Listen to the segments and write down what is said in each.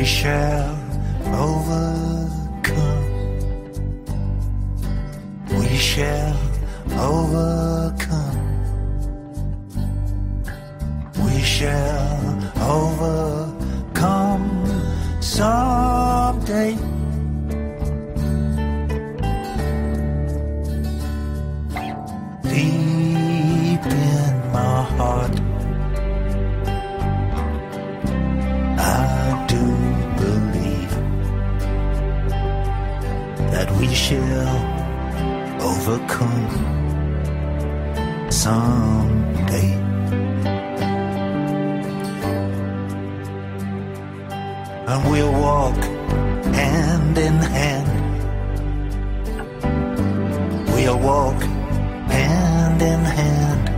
we shall overcome. We shall overcome. We shall overcome someday. Shall overcome someday. And we'll walk hand in hand. We'll walk hand in hand.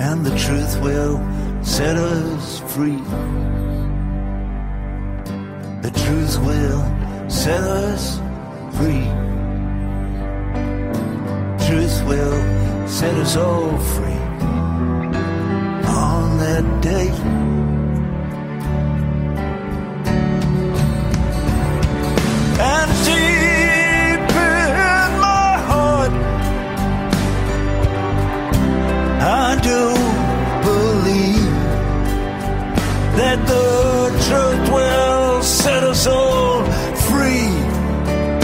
And the truth will set us free. The truth will set us free. Truth will set us all free on that day. Do believe that the truth will set us all free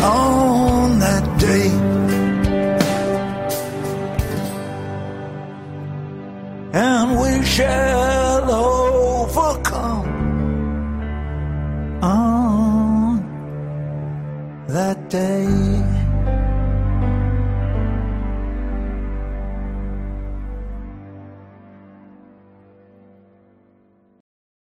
on that day. And we shall overcome on that day.